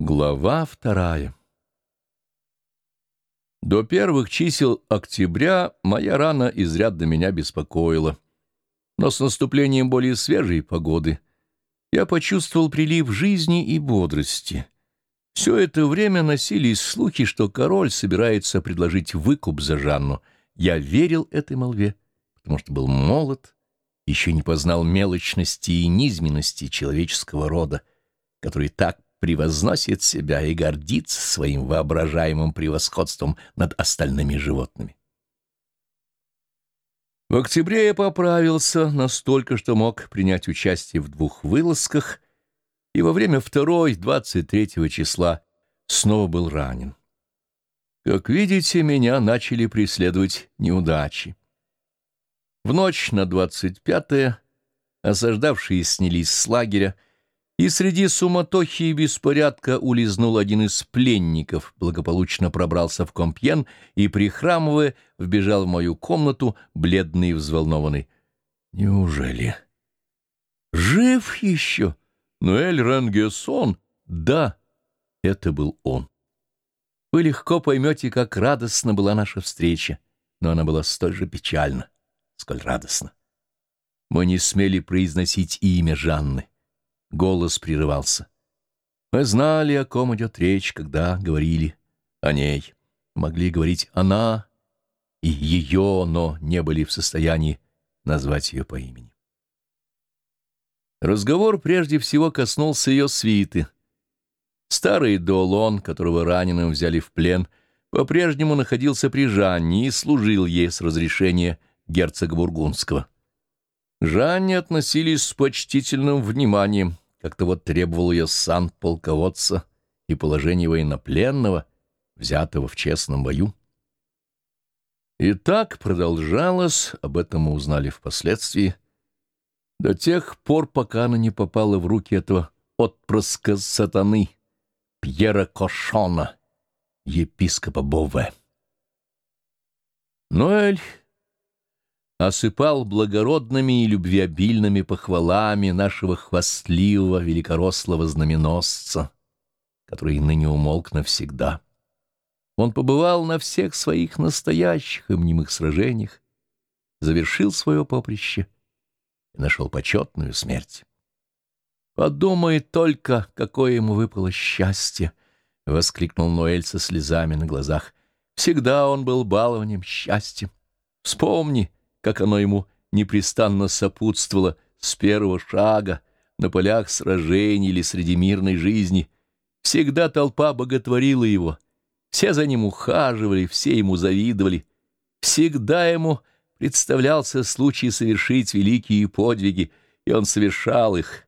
Глава вторая До первых чисел октября моя рана изрядно меня беспокоила. Но с наступлением более свежей погоды я почувствовал прилив жизни и бодрости. Все это время носились слухи, что король собирается предложить выкуп за Жанну. Я верил этой молве, потому что был молод, еще не познал мелочности и низменности человеческого рода, который так превозносит себя и гордится своим воображаемым превосходством над остальными животными. В октябре я поправился настолько, что мог принять участие в двух вылазках, и во время второй, 23 числа, снова был ранен. Как видите, меня начали преследовать неудачи. В ночь на 25-е осаждавшие снялись с лагеря, и среди суматохи и беспорядка улизнул один из пленников, благополучно пробрался в Компьен и, прихрамывая, вбежал в мою комнату, бледный и взволнованный. «Неужели?» «Жив еще?» «Ноэль Рангессон?» «Да, это был он». Вы легко поймете, как радостна была наша встреча, но она была столь же печальна, сколь радостна. Мы не смели произносить имя Жанны. Голос прерывался. Мы знали, о ком идет речь, когда говорили о ней. Могли говорить «она» и «ее», но не были в состоянии назвать ее по имени. Разговор прежде всего коснулся ее свиты. Старый Долон, которого раненым взяли в плен, по-прежнему находился при Жанне и служил ей с разрешения герцога Бургундского. Жанне относились с почтительным вниманием, как то вот требовал ее сан полководца и положение военнопленного, взятого в честном бою. И так продолжалось, об этом мы узнали впоследствии, до тех пор, пока она не попала в руки этого отпрыска сатаны, Пьера Кошона, епископа Бове. Ноэль осыпал благородными и любвеобильными похвалами нашего хвастливого великорослого знаменосца, который ныне умолк навсегда. Он побывал на всех своих настоящих и мнимых сражениях, завершил свое поприще и нашел почетную смерть. «Подумай только, какое ему выпало счастье!» — воскликнул Ноэль со слезами на глазах. «Всегда он был балованием счастья. Вспомни, как оно ему непрестанно сопутствовало с первого шага на полях сражений или среди мирной жизни. Всегда толпа боготворила его, все за ним ухаживали, все ему завидовали. Всегда ему представлялся случай совершить великие подвиги, и он совершал их.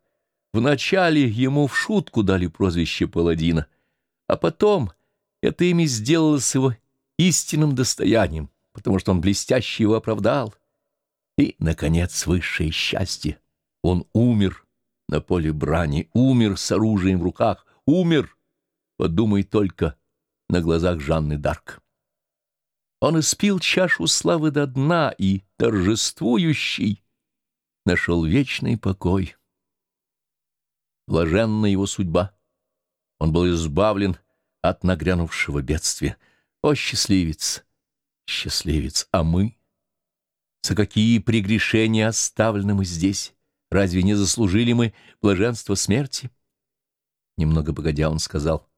Вначале ему в шутку дали прозвище паладина, а потом это имя сделалось его истинным достоянием, потому что он блестяще его оправдал. И, наконец, высшее счастье. Он умер на поле брани, умер с оружием в руках, умер, подумай только, на глазах Жанны Дарк. Он испил чашу славы до дна и, торжествующий, нашел вечный покой. Блаженна его судьба. Он был избавлен от нагрянувшего бедствия. О, счастливец! Счастливец! А мы? За какие прегрешения оставлены мы здесь? Разве не заслужили мы блаженства смерти? Немного погодя он сказал,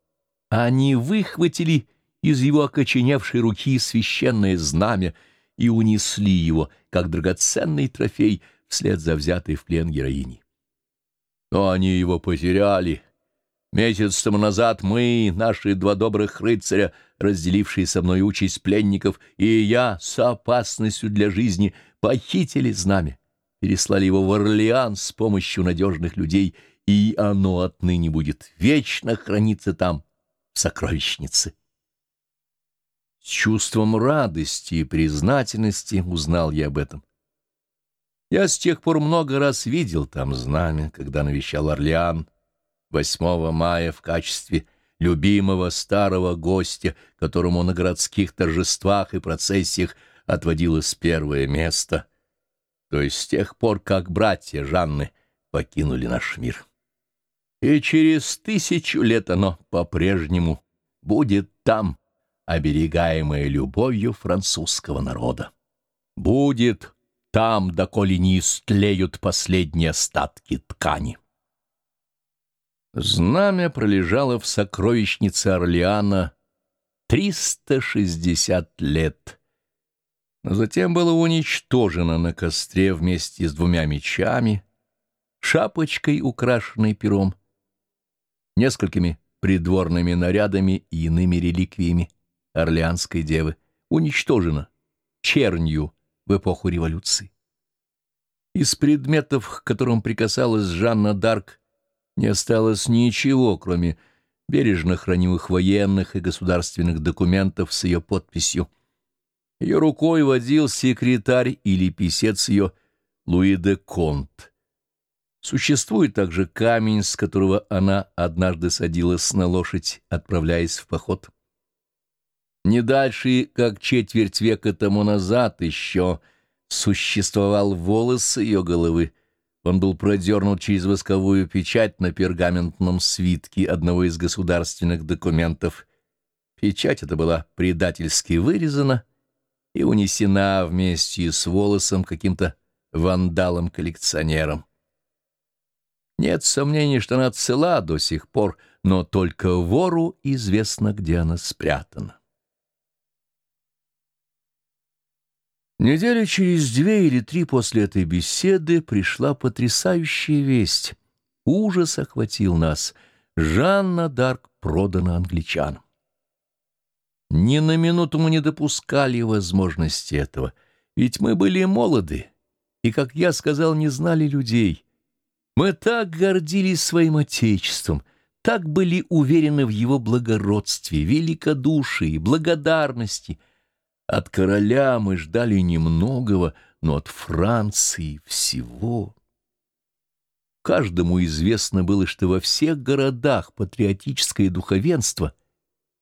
они выхватили из его окоченевшей руки священное знамя и унесли его, как драгоценный трофей, вслед за взятой в плен героиней. Но они его потеряли. Месяц тому назад мы, наши два добрых рыцаря, разделившие со мной участь пленников, и я с опасностью для жизни похитили знамя, переслали его в Орлеан с помощью надежных людей, и оно отныне будет вечно храниться там, в сокровищнице. С чувством радости и признательности узнал я об этом. Я с тех пор много раз видел там знамя, когда навещал Орлеан 8 мая в качестве любимого старого гостя, которому на городских торжествах и процессиях отводилось первое место, то есть с тех пор, как братья Жанны покинули наш мир. И через тысячу лет оно по-прежнему будет там, оберегаемое любовью французского народа. Будет там, доколе не истлеют последние остатки ткани. Знамя пролежало в сокровищнице Орлеана 360 лет, но затем было уничтожено на костре вместе с двумя мечами, шапочкой, украшенной пером, несколькими придворными нарядами и иными реликвиями Орлеанской девы, уничтожено чернью в эпоху революции. Из предметов, к которым прикасалась Жанна Дарк, не осталось ничего, кроме бережно хранимых военных и государственных документов с ее подписью. Ее рукой водил секретарь или писец ее Луи де Конт. Существует также камень, с которого она однажды садилась на лошадь, отправляясь в поход. Не дальше, как четверть века тому назад еще существовал волос ее головы, он был продернут через восковую печать на пергаментном свитке одного из государственных документов. Печать эта была предательски вырезана и унесена вместе с волосом каким-то вандалом-коллекционером. Нет сомнений, что она цела до сих пор, но только вору известно, где она спрятана. Недели через две или три после этой беседы пришла потрясающая весть. Ужас охватил нас. Жанна Дарк продана англичанам. Ни на минуту мы не допускали возможности этого, ведь мы были молоды и, как я сказал, не знали людей. Мы так гордились своим Отечеством, так были уверены в его благородстве, великодушии, благодарности — от короля мы ждали немногого, но от Франции всего. Каждому известно было, что во всех городах патриотическое духовенство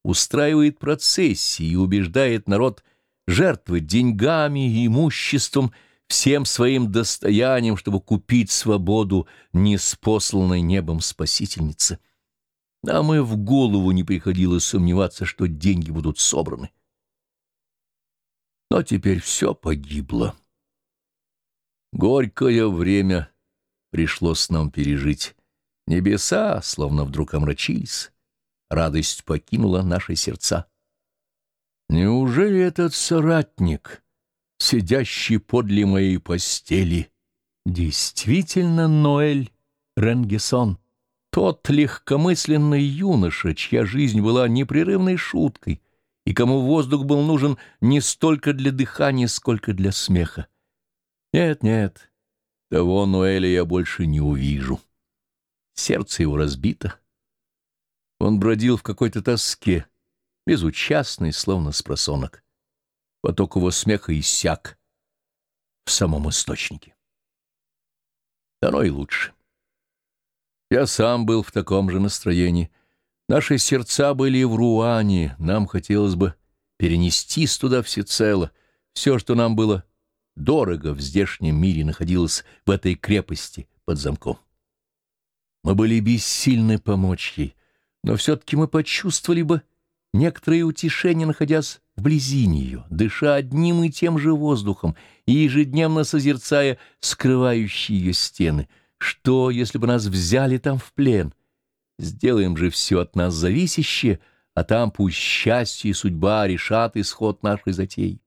устраивает процессии и убеждает народ жертвовать деньгами и имуществом, всем своим достоянием, чтобы купить свободу неспосланной небом спасительницы. Нам и в голову не приходило сомневаться, что деньги будут собраны. Но теперь все погибло. Горькое время пришлось нам пережить. Небеса словно вдруг омрачились. Радость покинула наши сердца. Неужели этот соратник, сидящий подле моей постели, действительно Ноэль Ренгесон, тот легкомысленный юноша, чья жизнь была непрерывной шуткой, и кому воздух был нужен не столько для дыхания, сколько для смеха. Нет, нет, того Ноэля я больше не увижу. Сердце его разбито. Он бродил в какой-то тоске, безучастный, словно спросонок. Поток его смеха иссяк в самом источнике. Оно и лучше. Я сам был в таком же настроении — Наши сердца были в Руане, нам хотелось бы перенестись туда всецело. Все, что нам было дорого в здешнем мире, находилось в этой крепости под замком. Мы были бессильны помочь ей, но все-таки мы почувствовали бы некоторое утешение, находясь вблизи нее, дыша одним и тем же воздухом и ежедневно созерцая скрывающие ее стены. Что, если бы нас взяли там в плен — Сделаем же все от нас зависящее, а там пусть счастье и судьба решат исход нашей затеи.